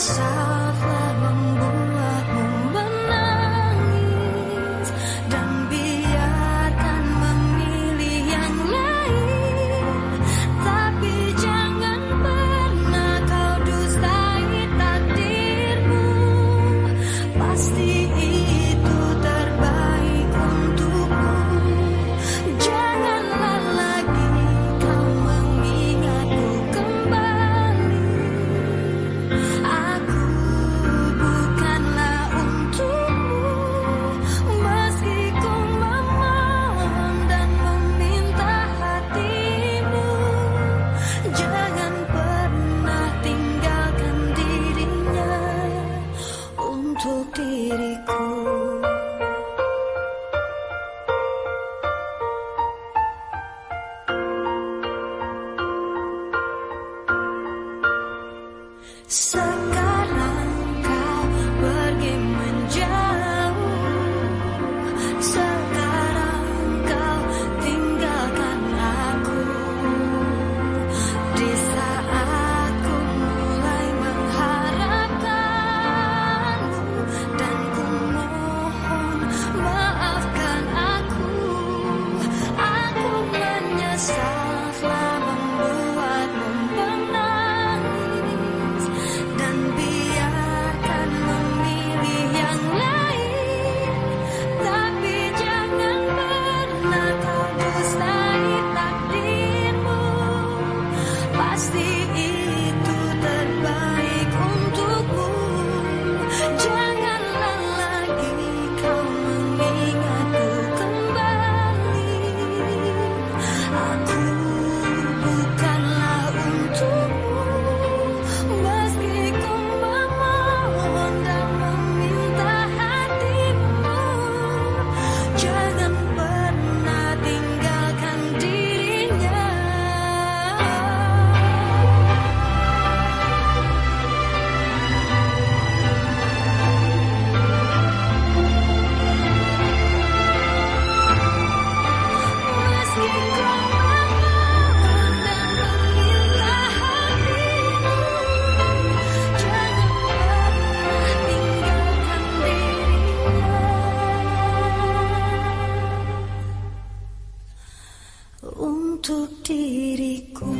outside. Sekarang untuk diriku.